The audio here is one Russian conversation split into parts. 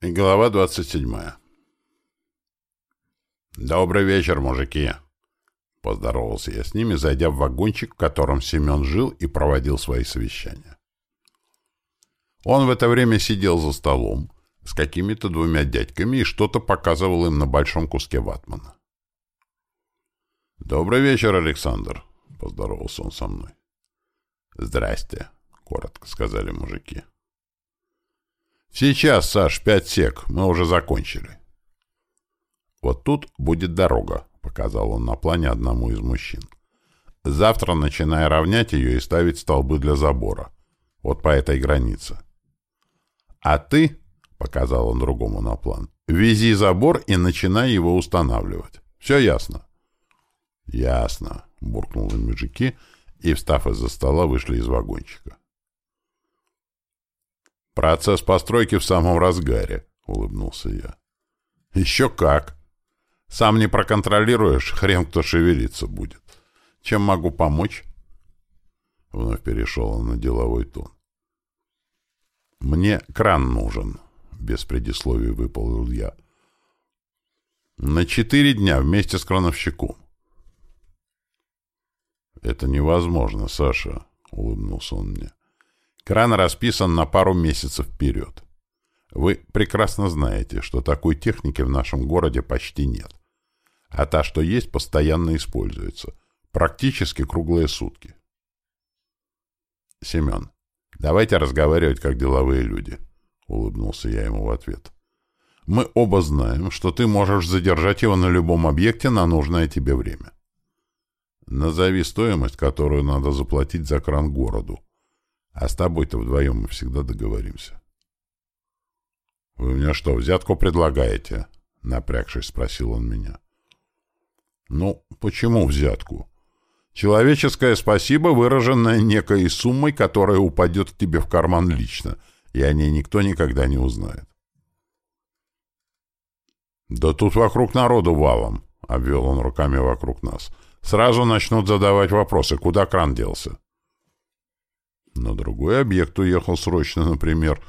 Глава 27. «Добрый вечер, мужики!» Поздоровался я с ними, зайдя в вагончик, в котором Семен жил и проводил свои совещания. Он в это время сидел за столом с какими-то двумя дядьками и что-то показывал им на большом куске ватмана. «Добрый вечер, Александр!» — поздоровался он со мной. «Здрасте!» — коротко сказали мужики. «Сейчас, Саш, пять сек. Мы уже закончили». «Вот тут будет дорога», — показал он на плане одному из мужчин. «Завтра начинай равнять ее и ставить столбы для забора. Вот по этой границе». «А ты», — показал он другому на план, — «вези забор и начинай его устанавливать. Все ясно?» «Ясно», — буркнули мужики и, встав из-за стола, вышли из вагончика. «Процесс постройки в самом разгаре», — улыбнулся я. «Еще как! Сам не проконтролируешь, хрен кто шевелиться будет. Чем могу помочь?» Вновь перешел он на деловой тон. «Мне кран нужен», — без предисловий выпалил я. «На четыре дня вместе с крановщиком». «Это невозможно, Саша», — улыбнулся он мне. Кран расписан на пару месяцев вперед. Вы прекрасно знаете, что такой техники в нашем городе почти нет. А та, что есть, постоянно используется. Практически круглые сутки. Семен, давайте разговаривать как деловые люди. Улыбнулся я ему в ответ. Мы оба знаем, что ты можешь задержать его на любом объекте на нужное тебе время. Назови стоимость, которую надо заплатить за кран городу. А с тобой-то вдвоем мы всегда договоримся. — Вы мне что, взятку предлагаете? — напрягшись, спросил он меня. — Ну, почему взятку? Человеческое спасибо, выраженное некой суммой, которая упадет к тебе в карман лично, и о ней никто никогда не узнает. — Да тут вокруг народу валом, — обвел он руками вокруг нас. — Сразу начнут задавать вопросы, куда кран делся. — на другой объект уехал срочно, например.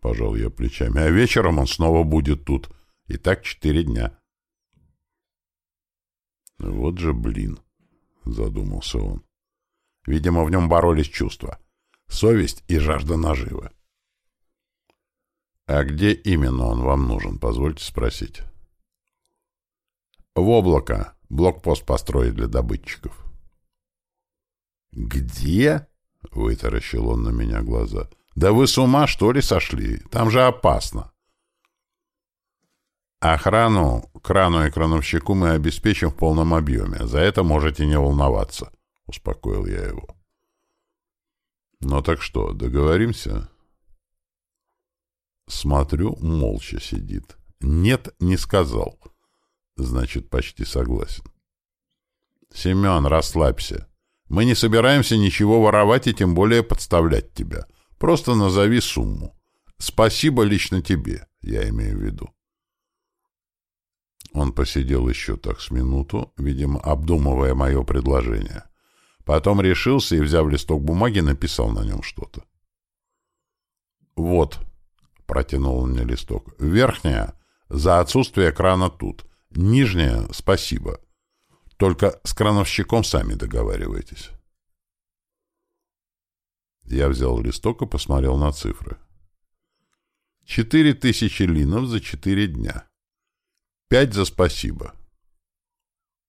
Пожал я плечами. А вечером он снова будет тут. И так четыре дня. Вот же блин, задумался он. Видимо, в нем боролись чувства. Совесть и жажда наживы. «А где именно он вам нужен, позвольте спросить?» «В облако. Блокпост построить для добытчиков». «Где?» — вытаращил он на меня глаза. «Да вы с ума, что ли, сошли? Там же опасно!» «Охрану, крану и крановщику мы обеспечим в полном объеме. За это можете не волноваться», — успокоил я его. «Ну так что, договоримся?» Смотрю, молча сидит. «Нет, не сказал». Значит, почти согласен. «Семен, расслабься. Мы не собираемся ничего воровать и тем более подставлять тебя. Просто назови сумму. Спасибо лично тебе, я имею в виду. Он посидел еще так с минуту, видимо, обдумывая мое предложение. Потом решился и, взяв листок бумаги, написал на нем что-то. «Вот», — протянул он мне листок, — «верхняя — за отсутствие крана тут, нижняя — спасибо». Только с крановщиком сами договаривайтесь. Я взял листок и посмотрел на цифры. Четыре тысячи линов за четыре дня. Пять за спасибо.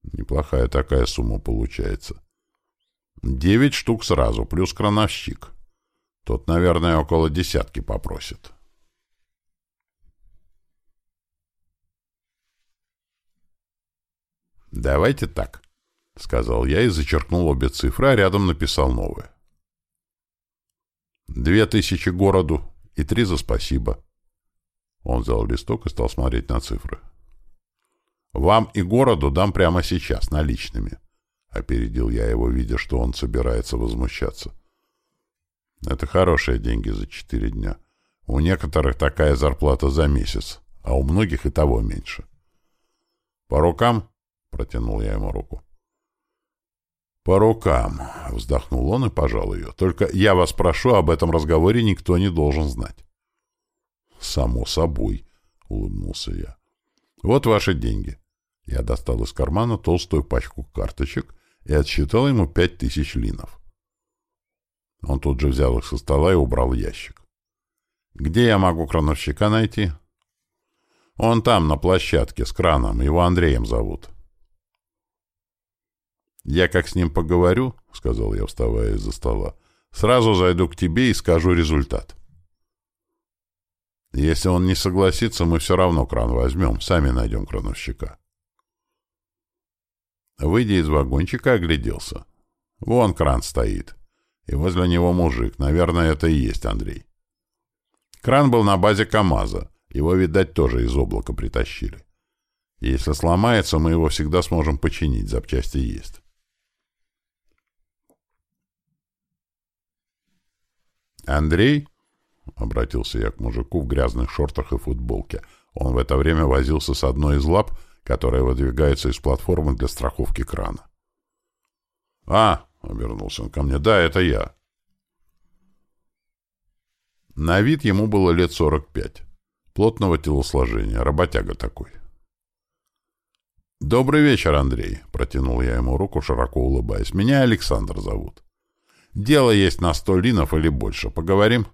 Неплохая такая сумма получается. Девять штук сразу, плюс крановщик. Тот, наверное, около десятки попросит. «Давайте так», — сказал я и зачеркнул обе цифры, а рядом написал новые. «Две тысячи городу и три за спасибо». Он взял листок и стал смотреть на цифры. «Вам и городу дам прямо сейчас, наличными», — опередил я его, видя, что он собирается возмущаться. «Это хорошие деньги за четыре дня. У некоторых такая зарплата за месяц, а у многих и того меньше». «По рукам?» Протянул я ему руку. «По рукам!» — вздохнул он и пожал ее. «Только я вас прошу, об этом разговоре никто не должен знать». «Само собой!» — улыбнулся я. «Вот ваши деньги». Я достал из кармана толстую пачку карточек и отсчитал ему пять тысяч линов. Он тут же взял их со стола и убрал ящик. «Где я могу крановщика найти?» «Он там, на площадке, с краном. Его Андреем зовут». «Я как с ним поговорю», — сказал я, вставая из-за стола, — «сразу зайду к тебе и скажу результат». «Если он не согласится, мы все равно кран возьмем, сами найдем крановщика». Выйдя из вагончика, огляделся. Вон кран стоит. И возле него мужик. Наверное, это и есть Андрей. Кран был на базе КамАЗа. Его, видать, тоже из облака притащили. если сломается, мы его всегда сможем починить. Запчасти есть. «Андрей?» — обратился я к мужику в грязных шортах и футболке. Он в это время возился с одной из лап, которая выдвигается из платформы для страховки крана. «А!» — обернулся он ко мне. «Да, это я». На вид ему было лет сорок пять. Плотного телосложения, работяга такой. «Добрый вечер, Андрей», — протянул я ему руку, широко улыбаясь. «Меня Александр зовут. Дело есть на сто линов или больше. Поговорим?»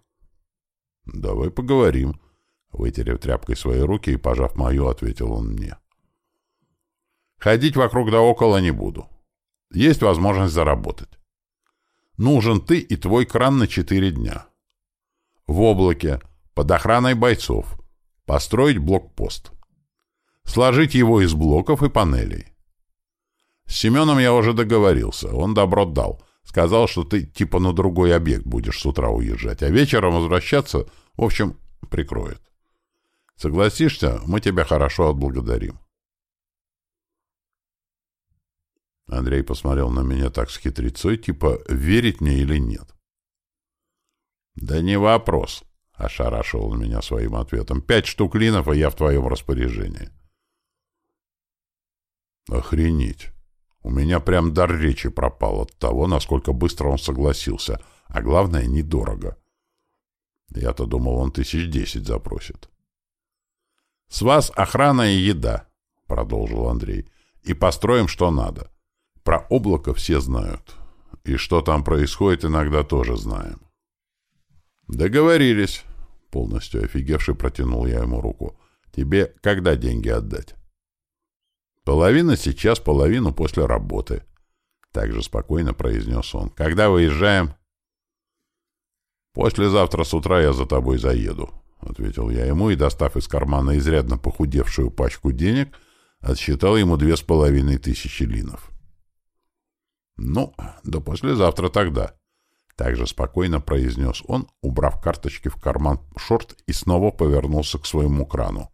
«Давай поговорим», — вытерев тряпкой свои руки и пожав мою, ответил он мне. «Ходить вокруг да около не буду. Есть возможность заработать. Нужен ты и твой кран на четыре дня. В облаке, под охраной бойцов. Построить блокпост. Сложить его из блоков и панелей. С Семеном я уже договорился, он добро дал. Сказал, что ты типа на другой объект будешь с утра уезжать, а вечером возвращаться, в общем, прикроет. Согласишься, мы тебя хорошо отблагодарим. Андрей посмотрел на меня так с хитрецой, типа, верить мне или нет. «Да не вопрос», — ошарашил он меня своим ответом. «Пять штук линов, и я в твоем распоряжении». «Охренеть! У меня прям дар речи пропал от того, насколько быстро он согласился, а главное, недорого. Я-то думал, он тысяч десять запросит». «С вас охрана и еда», — продолжил Андрей, — «и построим, что надо». Про облако все знают. И что там происходит, иногда тоже знаем. Договорились. Полностью офигевший протянул я ему руку. Тебе когда деньги отдать? Половина сейчас, половину после работы. Так же спокойно произнес он. Когда выезжаем? Послезавтра с утра я за тобой заеду, ответил я ему и, достав из кармана изрядно похудевшую пачку денег, отсчитал ему две с половиной тысячи линов. «Ну, до послезавтра тогда», — также спокойно произнес он, убрав карточки в карман шорт и снова повернулся к своему крану.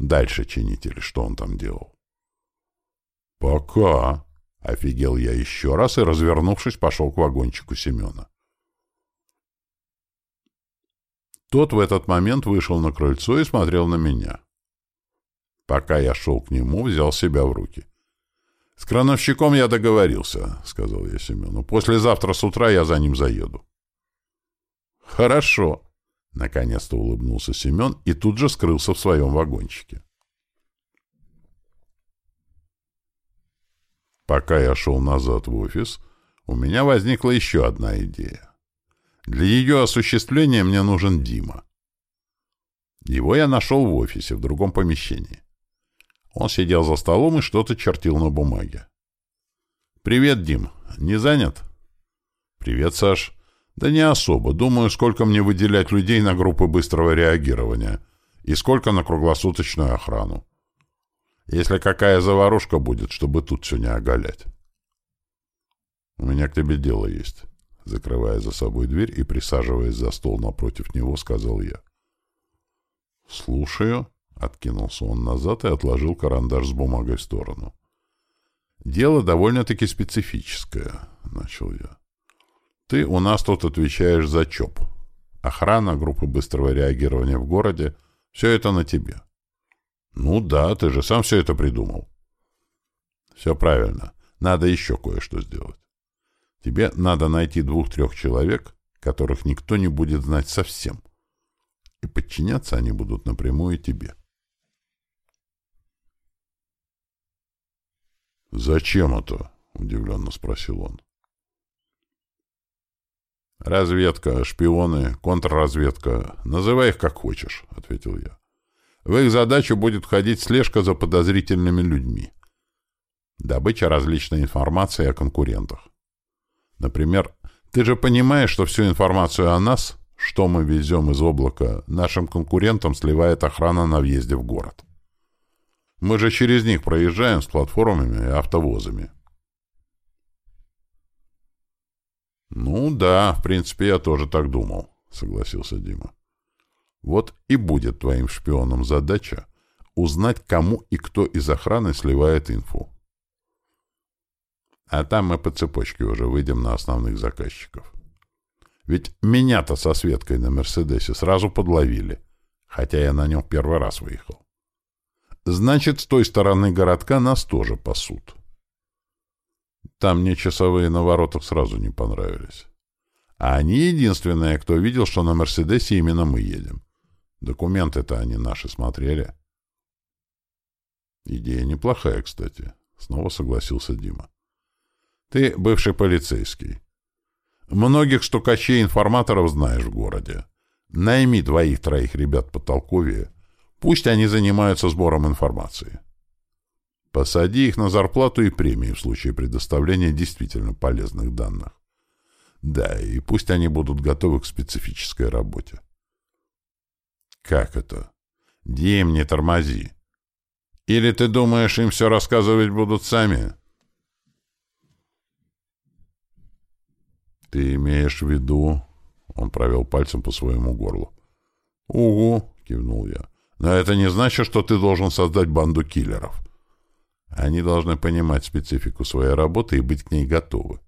Дальше чинитель, что он там делал. «Пока», — офигел я еще раз и, развернувшись, пошел к вагончику Семена. Тот в этот момент вышел на крыльцо и смотрел на меня. Пока я шел к нему, взял себя в руки. «С крановщиком я договорился», — сказал я Семену. «Послезавтра с утра я за ним заеду». «Хорошо», — наконец-то улыбнулся Семен и тут же скрылся в своем вагончике. Пока я шел назад в офис, у меня возникла еще одна идея. Для ее осуществления мне нужен Дима. Его я нашел в офисе, в другом помещении. Он сидел за столом и что-то чертил на бумаге. «Привет, Дим. Не занят?» «Привет, Саш. Да не особо. Думаю, сколько мне выделять людей на группы быстрого реагирования и сколько на круглосуточную охрану. Если какая заварушка будет, чтобы тут все не оголять». «У меня к тебе дело есть», — закрывая за собой дверь и присаживаясь за стол напротив него, сказал я. «Слушаю». Откинулся он назад и отложил карандаш с бумагой в сторону. «Дело довольно-таки специфическое», — начал я. «Ты у нас тут отвечаешь за ЧОП. Охрана, группы быстрого реагирования в городе — все это на тебе». Ну да, ты же сам все это придумал. Все правильно. Надо еще кое-что сделать. Тебе надо найти двух-трех человек, которых никто не будет знать совсем. И подчиняться они будут напрямую тебе. «Зачем это?» — удивленно спросил он. «Разведка, шпионы, контрразведка. Называй их как хочешь», — ответил я. «В их задачу будет входить слежка за подозрительными людьми. Добыча различной информации о конкурентах. Например, ты же понимаешь, что всю информацию о нас, что мы везем из облака, нашим конкурентам сливает охрана на въезде в город. Мы же через них проезжаем с платформами и автовозами. «Ну да, в принципе, я тоже так думал», — согласился Дима. «Вот и будет твоим шпионом задача узнать, кому и кто из охраны сливает инфу. А там мы по цепочке уже выйдем на основных заказчиков. Ведь меня-то со Светкой на «Мерседесе» сразу подловили, хотя я на нем первый раз выехал. Значит, с той стороны городка нас тоже пасут». Там мне часовые на воротах сразу не понравились. А они единственные, кто видел, что на «Мерседесе» именно мы едем. Документы-то они наши смотрели. Идея неплохая, кстати. Снова согласился Дима. Ты бывший полицейский. Многих стукачей-информаторов знаешь в городе. Найми двоих-троих ребят потолковее. Пусть они занимаются сбором информации. Посади их на зарплату и премии в случае предоставления действительно полезных данных. Да, и пусть они будут готовы к специфической работе. Как это? Дим, не тормози. Или ты думаешь, им все рассказывать будут сами? Ты имеешь в виду... Он провел пальцем по своему горлу. «Угу», — кивнул я. «Но это не значит, что ты должен создать банду киллеров». Они должны понимать специфику своей работы и быть к ней готовы.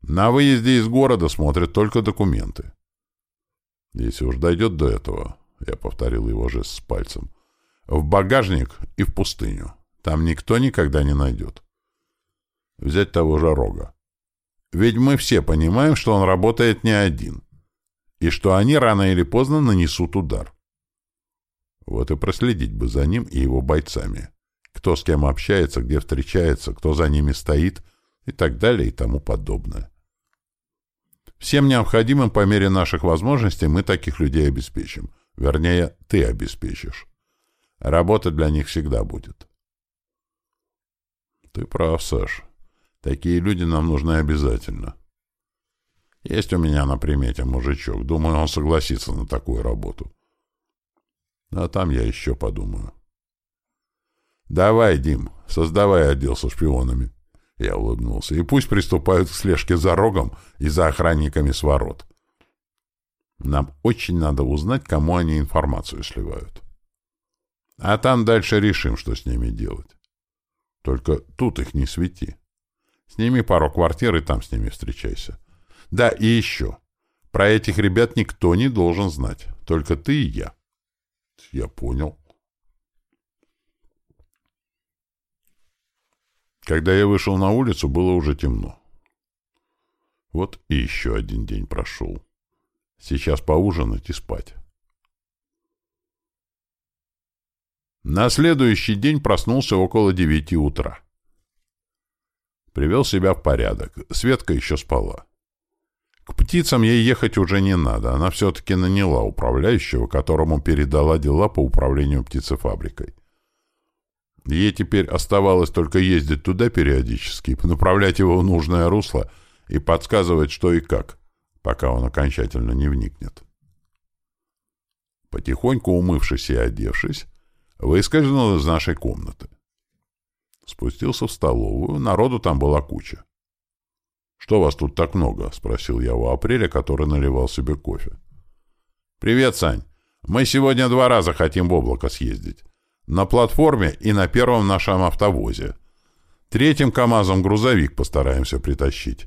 На выезде из города смотрят только документы. Если уж дойдет до этого, я повторил его жест с пальцем, в багажник и в пустыню. Там никто никогда не найдет. Взять того же Рога. Ведь мы все понимаем, что он работает не один, и что они рано или поздно нанесут удар. Вот и проследить бы за ним и его бойцами кто с кем общается, где встречается, кто за ними стоит и так далее и тому подобное. Всем необходимым по мере наших возможностей мы таких людей обеспечим. Вернее, ты обеспечишь. Работа для них всегда будет. Ты прав, Саш. Такие люди нам нужны обязательно. Есть у меня на примете мужичок. Думаю, он согласится на такую работу. А там я еще подумаю. «Давай, Дим, создавай отдел со шпионами». Я улыбнулся. «И пусть приступают к слежке за рогом и за охранниками с ворот. Нам очень надо узнать, кому они информацию сливают. А там дальше решим, что с ними делать. Только тут их не свети. Сними пару квартир и там с ними встречайся. Да, и еще. Про этих ребят никто не должен знать. Только ты и я». «Я понял». Когда я вышел на улицу, было уже темно. Вот и еще один день прошел. Сейчас поужинать и спать. На следующий день проснулся около девяти утра. Привел себя в порядок. Светка еще спала. К птицам ей ехать уже не надо. Она все-таки наняла управляющего, которому передала дела по управлению птицефабрикой. Ей теперь оставалось только ездить туда периодически, направлять его в нужное русло и подсказывать, что и как, пока он окончательно не вникнет. Потихоньку умывшись и одевшись, выскользнул из нашей комнаты. Спустился в столовую, народу там была куча. «Что вас тут так много?» — спросил я у Апреля, который наливал себе кофе. «Привет, Сань. Мы сегодня два раза хотим в облако съездить. На платформе и на первом нашем автовозе. Третьим КАМАЗом грузовик постараемся притащить.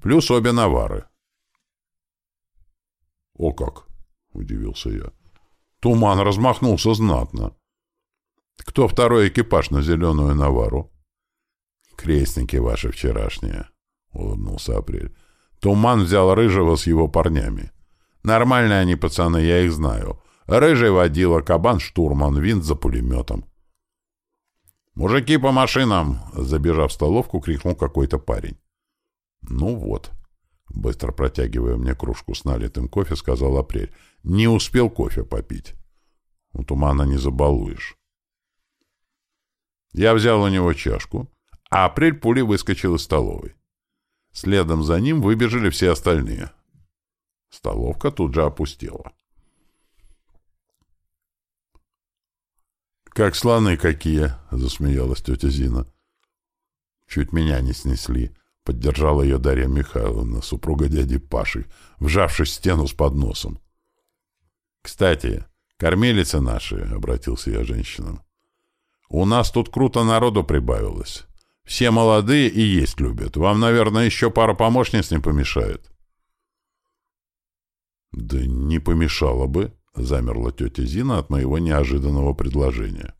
Плюс обе навары. «О как!» — удивился я. Туман размахнулся знатно. «Кто второй экипаж на зеленую навару?» «Крестники ваши вчерашние», — улыбнулся Апрель. «Туман взял Рыжего с его парнями. Нормальные они, пацаны, я их знаю. Рыжий водила, кабан штурман, винт за пулеметом. «Мужики по машинам!» — забежав в столовку, крикнул какой-то парень. «Ну вот», — быстро протягивая мне кружку с налитым кофе, сказал Апрель. «Не успел кофе попить. У тумана не забалуешь». Я взял у него чашку, а Апрель пулей выскочил из столовой. Следом за ним выбежали все остальные. Столовка тут же опустела. «Как слоны какие!» — засмеялась тетя Зина. «Чуть меня не снесли», — поддержала ее Дарья Михайловна, супруга дяди Паши, вжавшись в стену с подносом. «Кстати, кормилицы наши», — обратился я женщинам, — «у нас тут круто народу прибавилось. Все молодые и есть любят. Вам, наверное, еще пара помощниц не помешает». «Да не помешало бы», — замерла тетя Зина от моего неожиданного предложения.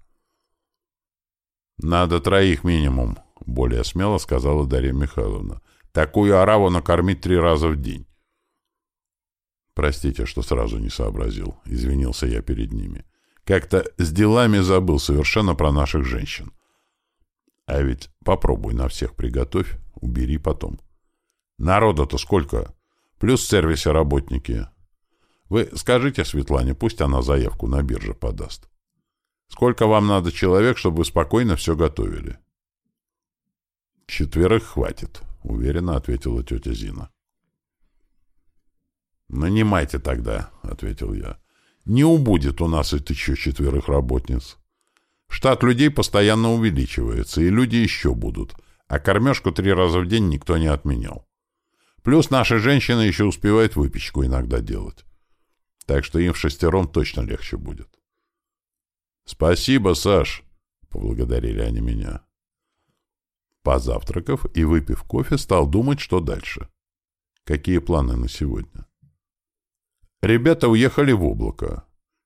«Надо троих минимум», — более смело сказала Дарья Михайловна. «Такую ораву накормить три раза в день». «Простите, что сразу не сообразил», — извинился я перед ними. «Как-то с делами забыл совершенно про наших женщин. А ведь попробуй на всех приготовь, убери потом. Народа-то сколько? Плюс в сервисе работники. Вы скажите Светлане, пусть она заявку на бирже подаст. Сколько вам надо человек, чтобы вы спокойно все готовили? Четверых хватит, уверенно ответила тетя Зина. «Нанимайте тогда», — ответил я. «Не убудет у нас и еще четверых работниц. Штат людей постоянно увеличивается, и люди еще будут, а кормежку три раза в день никто не отменял. Плюс наши женщины еще успевают выпечку иногда делать так что им в шестером точно легче будет. «Спасибо, Саш!» — поблагодарили они меня. Позавтракав и выпив кофе, стал думать, что дальше. Какие планы на сегодня? Ребята уехали в облако.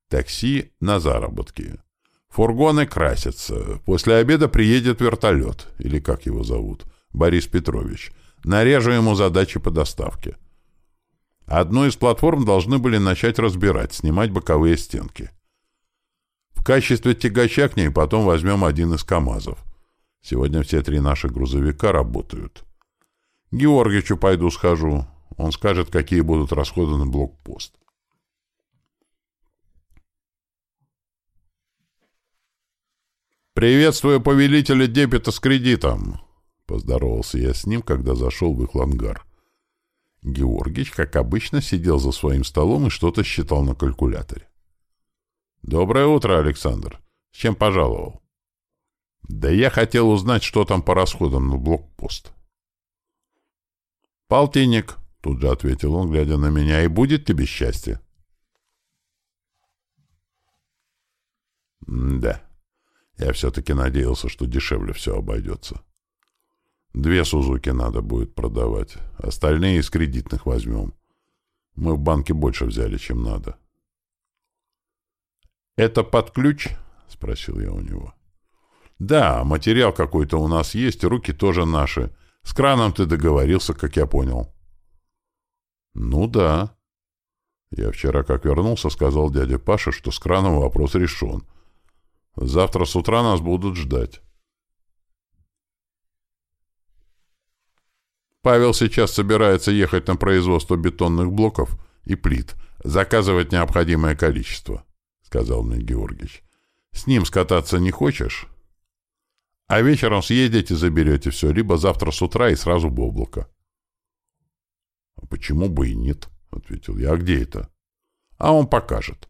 Такси на заработки. Фургоны красятся. После обеда приедет вертолет, или как его зовут, Борис Петрович. Нарежу ему задачи по доставке. Одну из платформ должны были начать разбирать, снимать боковые стенки. В качестве тягача к ней потом возьмем один из КАМАЗов. Сегодня все три наших грузовика работают. Георгичу пойду схожу. Он скажет, какие будут расходы на блокпост. «Приветствую повелителя дебета с кредитом!» Поздоровался я с ним, когда зашел в их лангар. Георгич, как обычно, сидел за своим столом и что-то считал на калькуляторе. «Доброе утро, Александр. С чем пожаловал?» «Да я хотел узнать, что там по расходам на блокпост». «Полтинник», — тут же ответил он, глядя на меня, — «и будет тебе счастье». «Да, я все-таки надеялся, что дешевле все обойдется». Две «Сузуки» надо будет продавать. Остальные из кредитных возьмем. Мы в банке больше взяли, чем надо. «Это под ключ?» — спросил я у него. «Да, материал какой-то у нас есть, руки тоже наши. С краном ты договорился, как я понял». «Ну да». Я вчера, как вернулся, сказал дяде Паше, что с краном вопрос решен. Завтра с утра нас будут ждать. Павел сейчас собирается ехать на производство бетонных блоков и плит, заказывать необходимое количество, — сказал мне Георгиевич. — С ним скататься не хочешь? А вечером съездите, заберете все, либо завтра с утра и сразу в облако. — А почему бы и нет? — ответил я. — А где это? — А он покажет.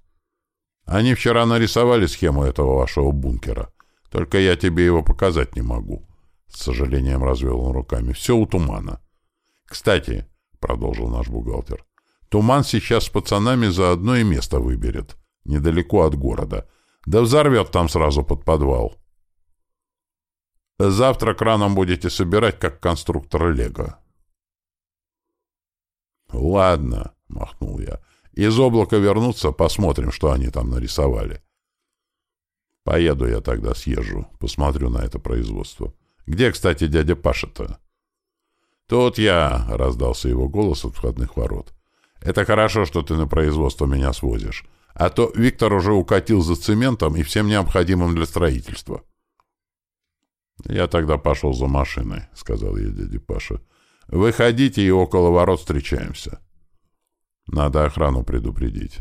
Они вчера нарисовали схему этого вашего бункера. Только я тебе его показать не могу. С сожалением развел он руками. Все у тумана. Кстати, — продолжил наш бухгалтер, — Туман сейчас с пацанами заодно и место выберет, недалеко от города, да взорвет там сразу под подвал. Завтра краном будете собирать, как конструктор Лего. Ладно, — махнул я, — из облака вернуться, посмотрим, что они там нарисовали. Поеду я тогда съезжу, посмотрю на это производство. Где, кстати, дядя Паша-то? «Тут я!» — раздался его голос от входных ворот. «Это хорошо, что ты на производство меня свозишь. А то Виктор уже укатил за цементом и всем необходимым для строительства». «Я тогда пошел за машиной», — сказал я дяде Паша. «Выходите и около ворот встречаемся. Надо охрану предупредить.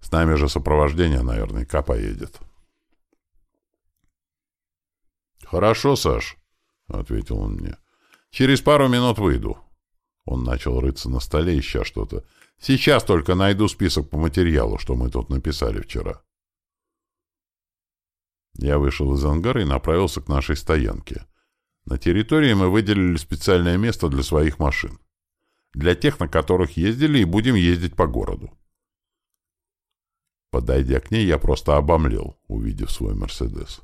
С нами же сопровождение наверняка поедет». «Хорошо, Саш», — ответил он мне. «Через пару минут выйду». Он начал рыться на столе, ища что-то. «Сейчас только найду список по материалу, что мы тут написали вчера». Я вышел из ангара и направился к нашей стоянке. На территории мы выделили специальное место для своих машин. Для тех, на которых ездили и будем ездить по городу. Подойдя к ней, я просто обомлел, увидев свой «Мерседес».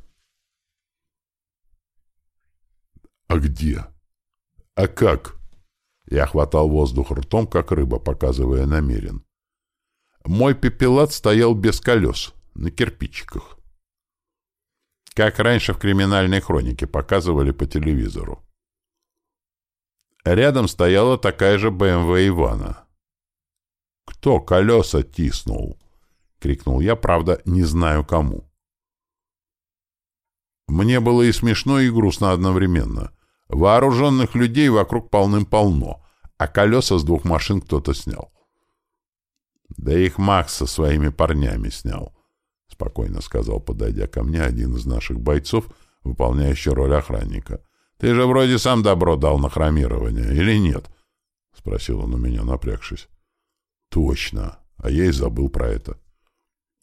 «А где? А как?» Я хватал воздух ртом, как рыба, показывая намерен. Мой пепелат стоял без колес, на кирпичиках как раньше в криминальной хронике показывали по телевизору. Рядом стояла такая же БМВ Ивана. «Кто колеса тиснул?» — крикнул я, правда, не знаю кому. Мне было и смешно, и грустно одновременно. Вооруженных людей вокруг полным-полно, а колеса с двух машин кто-то снял. Да их Макс со своими парнями снял спокойно сказал, подойдя ко мне, один из наших бойцов, выполняющий роль охранника. «Ты же вроде сам добро дал на хромирование, или нет?» — спросил он у меня, напрягшись. «Точно. А я и забыл про это».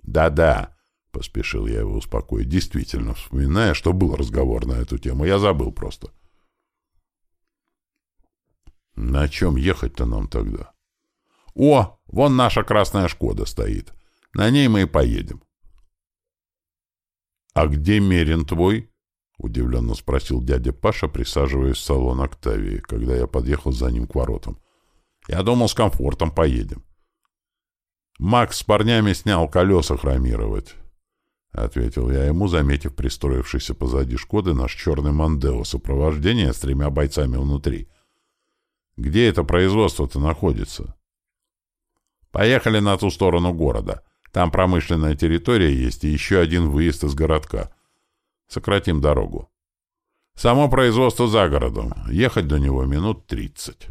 «Да-да», — поспешил я его успокоить, действительно, вспоминая, что был разговор на эту тему. Я забыл просто. «На чем ехать-то нам тогда?» «О, вон наша красная «Шкода» стоит. На ней мы и поедем. «А где Мерин твой?» — удивленно спросил дядя Паша, присаживаясь в салон «Октавии», когда я подъехал за ним к воротам. «Я думал, с комфортом поедем». «Макс с парнями снял колеса хромировать», — ответил я ему, заметив пристроившийся позади «Шкоды» наш черный Мандео сопровождение с тремя бойцами внутри. «Где это производство-то находится?» «Поехали на ту сторону города», там промышленная территория есть и еще один выезд из городка. Сократим дорогу. Само производство за городом. Ехать до него минут тридцать.